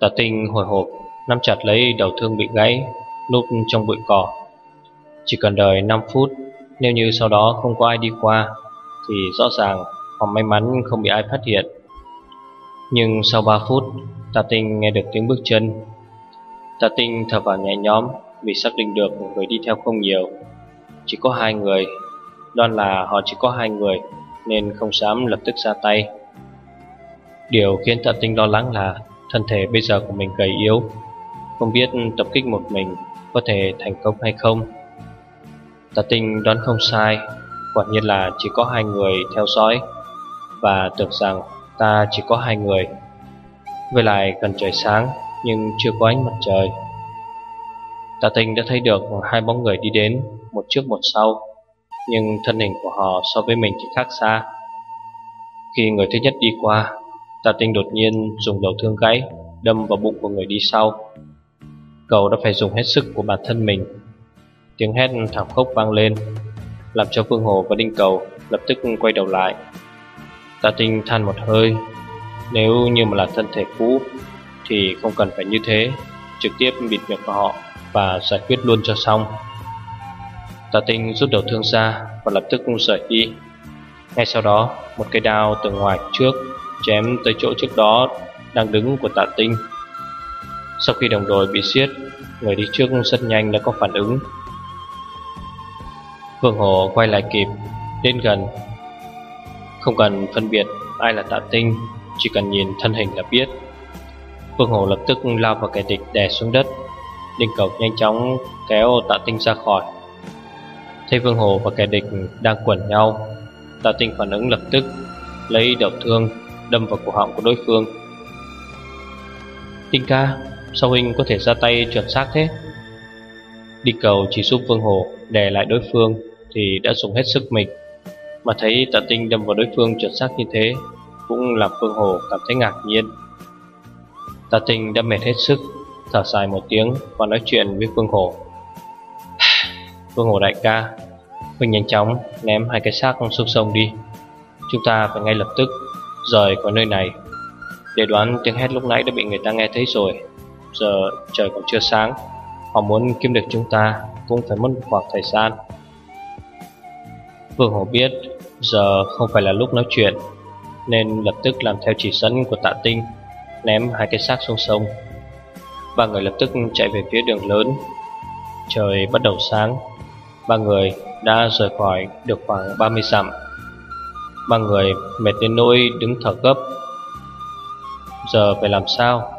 Tà tinh hồi hộp, Nắm chặt lấy đầu thương bị gãy, Núp trong bụi cỏ. Chỉ cần đợi 5 phút, Nếu như sau đó không có ai đi qua, Thì rõ ràng họ may mắn không bị ai phát hiện. Nhưng sau 3 phút, Tà tinh nghe được tiếng bước chân. Tà tinh thở vào nhẹ nhõm Vì xác định được người đi theo không nhiều. Chỉ có hai người, Đoan là họ chỉ có hai người, Nên không dám lập tức ra tay. Điều khiến tạ tinh lo lắng là Thân thể bây giờ của mình gầy yếu, Không biết tập kích một mình Có thể thành công hay không. Tà tinh đoán không sai, Quả nhiên là chỉ có hai người theo dõi, Và tưởng rằng ta chỉ có hai người. Với lại gần trời sáng, Nhưng chưa có ánh mặt trời. Tà tinh đã thấy được hai bóng người đi đến, Một trước một sau, Nhưng thân hình của họ so với mình thì khác xa. Khi người thứ nhất đi qua Tà tinh đột nhiên dùng đầu thương gãy, Đâm vào bụng của người đi sau. Cậu đã phải dùng hết sức của bản thân mình. Tiếng hét thảm khốc vang lên, Làm cho Phương Hồ và Đinh Cầu lập tức quay đầu lại. Tà tinh than một hơi, Nếu như mà là thân thể cũ Thì không cần phải như thế, Trực tiếp bịt miệng của họ Và giải quyết luôn cho xong. Tà tinh rút đầu thương ra Và lập tức rời đi Ngay sau đó, Một cây đao từ ngoài trước Chém tới chỗ trước đó Đang đứng của tạ tinh. Sau khi đồng đội bị siết, Người đi trước rất nhanh đã có phản ứng. Phương Hồ quay lại kịp, Đến gần. Không cần phân biệt ai là tạ tinh, Chỉ cần nhìn thân hình là biết. Phương Hồ lập tức lao vào kẻ địch đè xuống đất, Đinh cầu nhanh chóng kéo tạ tinh ra khỏi. Thấy Phương Hồ và kẻ địch đang quẩn nhau, Tạ tinh phản ứng lập tức, Lấy đầu thương đâm vào cổ họng của đối phương. Tinh ca, sao huynh có thể ra tay chuẩn xác thế? Đi cầu chỉ giúp Vương Hồ đè lại đối phương thì đã dùng hết sức mình. Mà thấy tạ tinh đâm vào đối phương chuẩn xác như thế Cũng làm Vương Hồ cảm thấy ngạc nhiên. Tạ tinh đã mệt hết sức Thở dài một tiếng và nói chuyện với Vương Hồ Vương Hồ đại ca Huynh nhanh chóng ném hai cái xác xuống sông đi. Chúng ta phải ngay lập tức rời khỏi nơi này. Để đoán tiếng hét lúc nãy đã bị người ta nghe thấy rồi. Giờ trời còn chưa sáng, Họ muốn kiếm được chúng ta Cũng phải mất một khoảng thời gian. Vương Hổ biết Giờ không phải là lúc nói chuyện, Nên lập tức làm theo chỉ dẫn của tạ tinh, Ném hai cái xác xuống sông. Ba người lập tức chạy về phía đường lớn. Trời bắt đầu sáng, Ba người đã rời khỏi được khoảng 30 dặm. Ba người mệt đến nỗi đứng thở gấp. Giờ phải làm sao?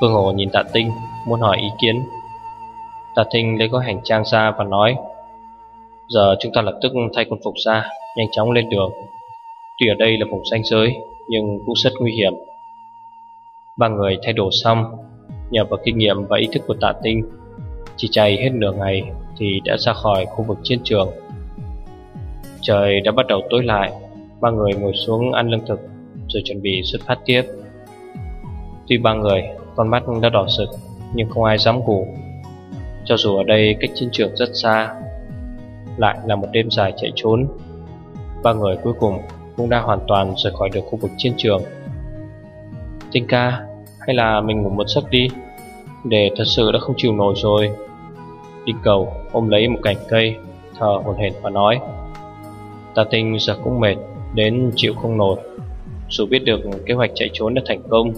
Phương Hồ nhìn Tạ Tinh, Muốn hỏi ý kiến. Tạ Tinh lấy gói hành trang ra và nói, Giờ chúng ta lập tức thay quân phục ra, Nhanh chóng lên đường. Tuy ở đây là vùng xanh giới, Nhưng cũng rất nguy hiểm. Ba người thay đồ xong, Nhờ vào kinh nghiệm và ý thức của tạ tinh, Chỉ chạy hết nửa ngày Thì đã ra khỏi khu vực chiến trường. Trời đã bắt đầu tối lại. Ba người ngồi xuống ăn lương thực, Rồi chuẩn bị xuất phát tiếp. Tuy ba người, Con mắt đã đỏ sực, Nhưng không ai dám ngủ. Cho dù ở đây cách chiến trường rất xa, Lại là một đêm dài chạy trốn, Ba người cuối cùng Cũng đã hoàn toàn rời khỏi được khu vực chiến trường. Tinh ca, Hay là mình ngủ một giấc đi, Để thật sự đã không chịu nổi rồi. Đi cầu, ôm lấy một cành cây, Thở hồn hển và nói, Ta tinh giờ cũng mệt đến chịu không nổi. Dù biết được kế hoạch chạy trốn đã thành công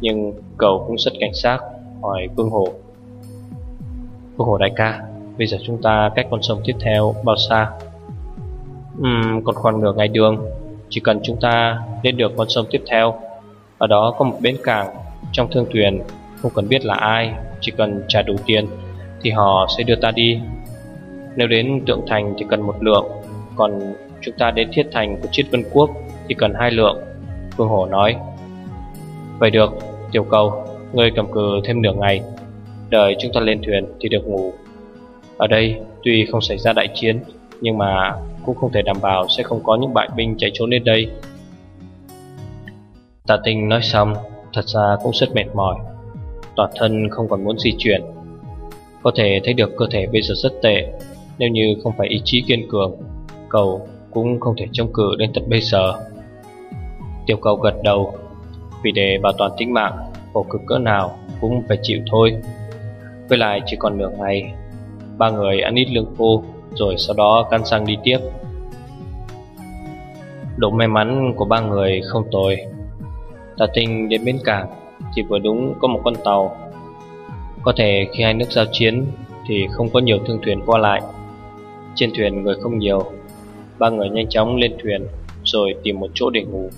Nhưng cậu cũng rất cảnh giác hỏi Vương Hồ. Vương Hồ đại ca Bây giờ chúng ta cách con sông tiếp theo bao xa? Uhm, còn khoảng nửa ngày đường. Chỉ cần chúng ta lên được con sông tiếp theo. Ở đó có một bến cảng Trong thương thuyền Không cần biết là ai Chỉ cần trả đủ tiền Thì họ sẽ đưa ta đi. Nếu đến tượng thành thì cần một lượng Còn Chúng ta đến thiết thành của chiết vân quốc Thì cần hai lượng Phương Hổ nói. Vậy được, tiểu cầu, ngươi cầm cự thêm nửa ngày Đợi chúng ta lên thuyền thì được ngủ. Ở đây tuy không xảy ra đại chiến Nhưng mà cũng không thể đảm bảo sẽ không có những bại binh chạy trốn đến đây. Tạ tinh nói xong Thật ra cũng rất mệt mỏi. Toàn thân không còn muốn di chuyển. Có thể thấy được cơ thể bây giờ rất tệ Nếu như không phải ý chí kiên cường Cầu cũng không thể chống cự đến tận bây giờ. Tiểu cầu gật đầu, Vì để bảo toàn tính mạng, Khổ cực cỡ nào cũng phải chịu thôi. Với lại chỉ còn nửa ngày, Ba người ăn ít lương khô, Rồi sau đó căn sang đi tiếp. Độ may mắn của ba người không tồi. Tà tinh đến bến cảng Thì vừa đúng có một con tàu. Có thể khi hai nước giao chiến, Thì không có nhiều thương thuyền qua lại. Trên thuyền người không nhiều Ba người nhanh chóng lên thuyền Rồi tìm một chỗ để ngủ.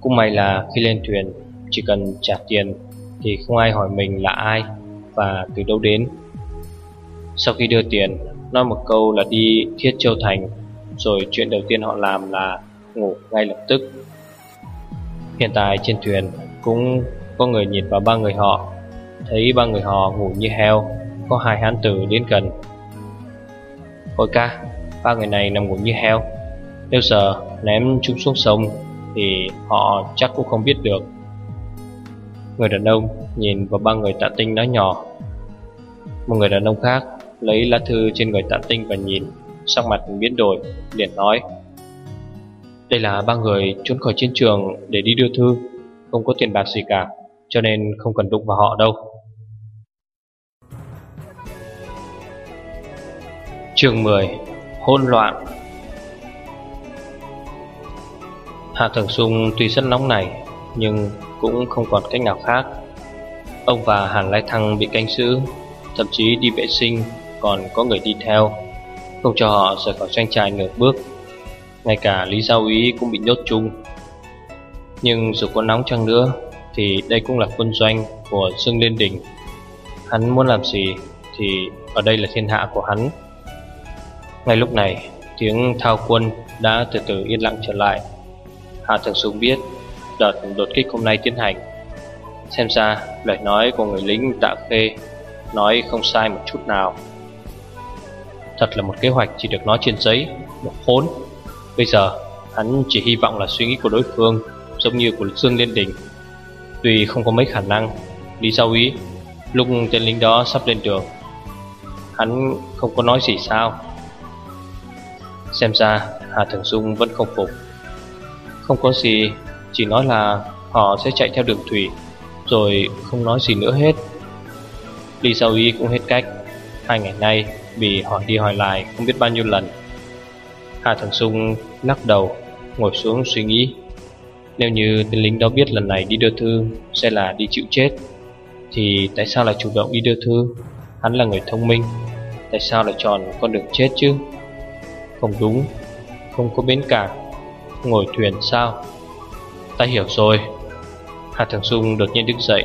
Cũng may là khi lên thuyền, Chỉ cần trả tiền Thì không ai hỏi mình là ai Và từ đâu đến. Sau khi đưa tiền, Nói một câu là đi Thiết Châu Thành, Rồi chuyện đầu tiên họ làm là Ngủ ngay lập tức. Hiện tại trên thuyền Cũng có người nhìn vào ba người họ, Thấy ba người họ ngủ như heo, Có hai hán tử đến gần. Ôi ca Ba người này nằm ngủ như heo. Nếu giờ ném chúng xuống sông Thì họ chắc cũng không biết được. Người đàn ông nhìn vào ba người tạ tinh nói nhỏ. Một người đàn ông khác lấy lá thư trên người tạ tinh và nhìn, Sắc mặt biến đổi, liền nói, Đây là ba người trốn khỏi chiến trường để đi đưa thư, Không có tiền bạc gì cả, Cho nên không cần đụng vào họ đâu. Chương 10 hỗn loạn. Hạ Thường Sung tuy rất nóng này Nhưng cũng không còn cách nào khác. Ông và Hàn Lai Thăng bị canh giữ, Thậm chí đi vệ sinh, Còn có người đi theo, Không cho họ rời khỏi doanh trại nửa bước. Ngay cả Lý Giao Ý cũng bị nhốt chung. Nhưng dù có nóng chăng nữa, Thì đây cũng là quân doanh của Dương Liên Đình. Hắn muốn làm gì Thì ở đây là thiên hạ của hắn ngay lúc này, Tiếng thao quân đã từ từ yên lặng trở lại. Hạ Thường Sung biết Đợt đột kích hôm nay tiến hành. Xem ra lời nói của người lính tạ khê Nói không sai một chút nào. Thật là một kế hoạch chỉ được nói trên giấy, Một khốn. Bây giờ, hắn chỉ hy vọng là suy nghĩ của đối phương Giống như của Dương Liên Đình. Tuy không có mấy khả năng, Lý giao ý Lúc tên lính đó sắp lên đường, Hắn không có nói gì sao. Xem ra Hà Thường Dung vẫn không phục. Không có gì, Chỉ nói là họ sẽ chạy theo đường thủy, Rồi không nói gì nữa hết. Lý Giao y cũng hết cách. Hai ngày nay bị hỏi đi hỏi lại Không biết bao nhiêu lần, Hà Thường Dung lắc đầu, Ngồi xuống suy nghĩ. Nếu như tên lính đó biết lần này đi đưa thư Sẽ là đi chịu chết, Thì tại sao lại chủ động đi đưa thư? Hắn là người thông minh, Tại sao lại chọn con đường chết chứ? Không đúng Không có bến cảng Ngồi thuyền sao? Ta hiểu rồi. Hà Thường Dung đột nhiên đứng dậy.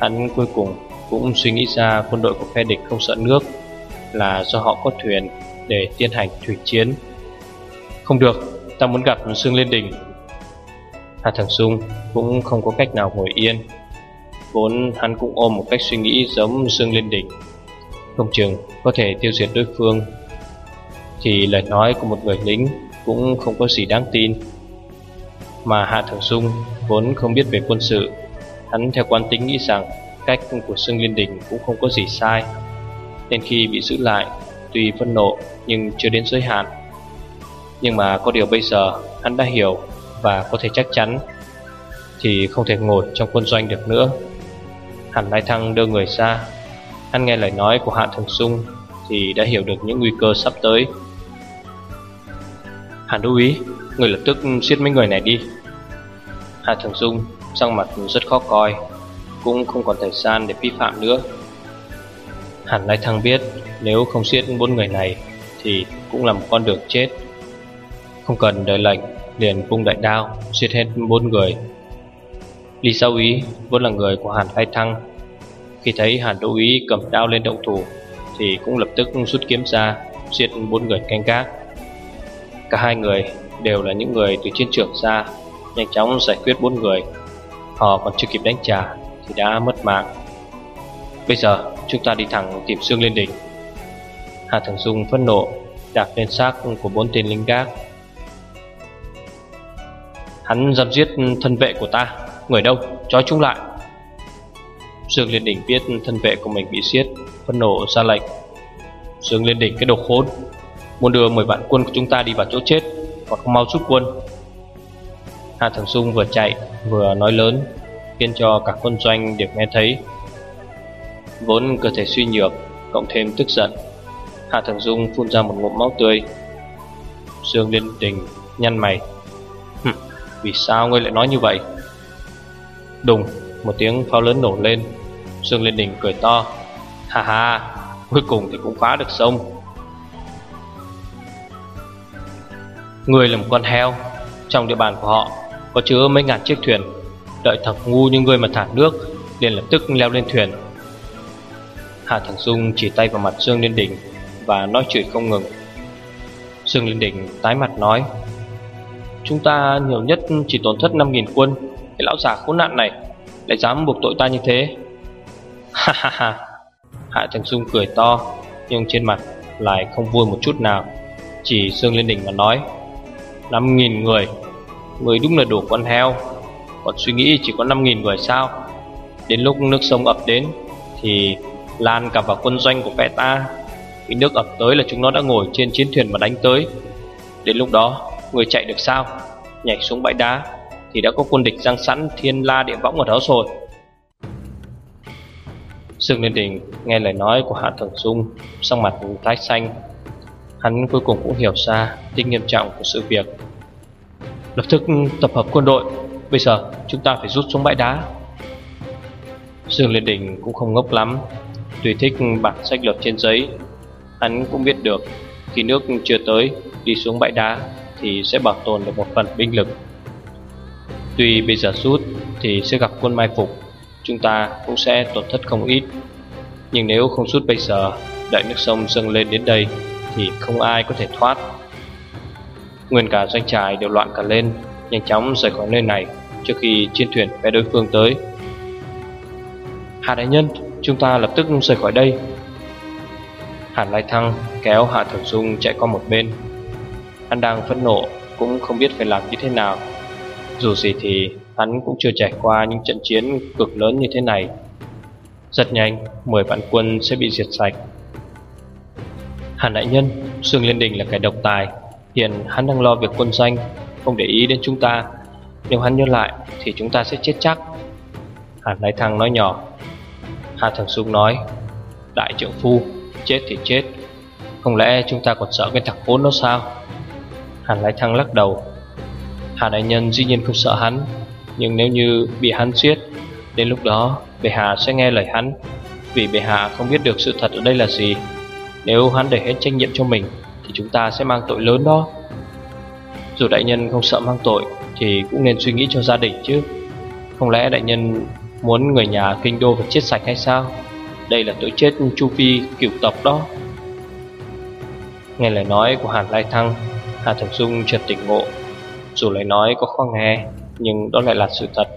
Hắn cuối cùng cũng suy nghĩ ra quân đội của phe địch không sợ nước Là do họ có thuyền để tiến hành thủy chiến. Không được, ta muốn gặp Sương Liên Đình. Hà Thường Dung cũng không có cách nào ngồi yên. Vốn hắn cũng ôm một cách suy nghĩ giống Sương Liên Đình. Không chừng có thể tiêu diệt đối phương thì lời nói của một người lính cũng không có gì đáng tin. Mà Hạ Thường Dung vốn không biết về quân sự, hắn theo quan tính nghĩ rằng cách của Sương Liên Đình cũng không có gì sai. Nên khi bị giữ lại, tuy phân nộ nhưng chưa đến giới hạn. Nhưng mà có điều bây giờ hắn đã hiểu và có thể chắc chắn thì không thể ngồi trong quân doanh được nữa. Hàn Lai Thăng đưa người ra, hắn nghe lời nói của Hạ Thường Dung thì đã hiểu được những nguy cơ sắp tới. Hàn hữu ý, Người lập tức giết mấy người này đi. Hà Thường Dung Sang mặt rất khó coi, Cũng không còn thời gian để vi phạm nữa. Hàn Lai Thăng biết Nếu không giết bốn người này Thì cũng là một con đường chết. Không cần đợi lệnh, Liền vung đại đao Giết hết bốn người. Lý Sao Ý vốn là người của Hàn Lai Thăng. Khi thấy Hàn Đỗ Ý cầm đao lên động thủ, Thì cũng lập tức rút kiếm ra Giết bốn người canh gác. Cả hai người đều là những người từ chiến trường ra Nhanh chóng giải quyết bốn người. Họ còn chưa kịp đánh trả Thì đã mất mạng. Bây giờ chúng ta đi thẳng tìm xương lên đỉnh Hà Thường Dung phẫn nộ Đạp lên xác của bốn tên lính gác. Hắn dám giết thân vệ của ta Người đâu, trói chúng lại. Dương Liên Đỉnh biết thân vệ của mình bị giết Phẫn nộ ra lệnh. Dương Liên Đỉnh cái đồ khốn. Muốn đưa 10 vạn quân của chúng ta đi vào chỗ chết Còn không mau rút quân. Hà Thường Dung vừa chạy vừa nói lớn Khiến cho cả quân doanh đều nghe thấy. Vốn cơ thể suy nhược Cộng thêm tức giận Hạ Thường Dung phun ra một ngụm máu tươi. Dương Liên Đình nhăn mày. Hừm, Vì sao ngươi lại nói như vậy? Đùng Một tiếng pháo lớn nổ lên. Dương Liên Đình cười to. Ha ha Cuối cùng thì cũng phá được sông. Người là một con heo, Trong địa bàn của họ Có chứa mấy ngàn chiếc thuyền. Đợi thằng ngu như người mà thả nước, liền lập tức leo lên thuyền. Hạ Thằng Dung chỉ tay vào mặt Dương Liên Đình Và nói chuyện không ngừng. Dương Liên Đình tái mặt nói, Chúng ta nhiều nhất chỉ tổn thất 5.000 quân, Cái lão già khốn nạn này Lại dám buộc tội ta như thế? Ha ha ha. Hạ Thằng Dung cười to, Nhưng trên mặt lại không vui một chút nào. Chỉ Dương Liên Đình mà nói 5.000 người. Người đúng là đủ con heo. Còn suy nghĩ chỉ có 5.000 người sao? Đến lúc nước sông ập đến Thì lan cả vào quân doanh của phe ta. Khi nước ập tới là chúng nó đã ngồi trên chiến thuyền mà đánh tới. Đến lúc đó, Người chạy được sao? Nhảy xuống bãi đá Thì đã có quân địch giang sẵn, thiên la địa võng ở đó rồi. Sương Liên Đình nghe lời nói của Hạ thần Dung Sang mặt tái xanh. Hắn cuối cùng cũng hiểu ra tính nghiêm trọng của sự việc. Lập tức tập hợp quân đội, Bây giờ chúng ta phải rút xuống bãi đá. Dương Liên Đình cũng không ngốc lắm Tùy thích bản sách lược trên giấy, Hắn cũng biết được Khi nước chưa tới, Đi xuống bãi đá Thì sẽ bảo tồn được một phần binh lực. Tuy bây giờ rút Thì sẽ gặp quân mai phục, Chúng ta cũng sẽ tổn thất không ít. Nhưng nếu không rút bây giờ Đợi nước sông dâng lên đến đây thì không ai có thể thoát. Nguyên cả doanh trại đều loạn cả lên, Nhanh chóng rời khỏi nơi này Trước khi chiến thuyền phe đối phương tới. Hạ đại nhân, Chúng ta lập tức rời khỏi đây. Hàn Lai Thăng kéo Hạ Thẩm Dung chạy qua một bên. Hắn đang phẫn nộ, Cũng không biết phải làm như thế nào. Dù gì thì hắn cũng chưa trải qua những trận chiến cực lớn như thế này. Rất nhanh 10 vạn quân sẽ bị diệt sạch. Hàn Đại Nhân Sương Liên Đình là kẻ độc tài. Hiện hắn đang lo việc quân danh, Không để ý đến chúng ta. Nếu hắn nhớ lại thì chúng ta sẽ chết chắc. Hàn Lai Thăng nói nhỏ. Hà Thằng Sung nói Đại trưởng phu Chết thì chết. Không lẽ chúng ta còn sợ cái thằng khốn nó sao? Hàn Lai Thăng lắc đầu. Hà Đại Nhân dĩ nhiên không sợ hắn Nhưng nếu như bị hắn giết Đến lúc đó Bệ Hạ sẽ nghe lời hắn. Vì Bệ Hạ không biết được sự thật ở đây là gì. Nếu hắn để hết trách nhiệm cho mình, Thì chúng ta sẽ mang tội lớn đó. Dù đại nhân không sợ mang tội, Thì cũng nên suy nghĩ cho gia đình chứ. Không lẽ đại nhân Muốn người nhà kinh đô phải chết sạch hay sao? Đây là tội chết Chu Phi cửu tộc đó. Nghe lời nói của Hàn Lai Thăng, Hà Thẩm Dung chợt tỉnh ngộ. Dù lời nói có khó nghe, Nhưng đó lại là sự thật.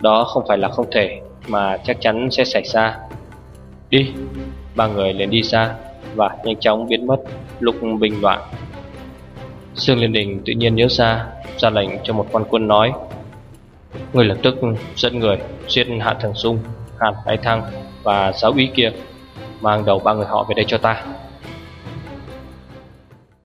Đó không phải là không thể Mà chắc chắn sẽ xảy ra. Đi. Ba người liền đi xa Và nhanh chóng biến mất lúc bình loạn. Sương Liên Đình tự nhiên nhớ ra Ra lệnh cho một quan quân nói Người lập tức dẫn người giết Hạ Thường Sung, Hàn Thái Thăng và giáo úy kia Mang đầu ba người họ về đây cho ta.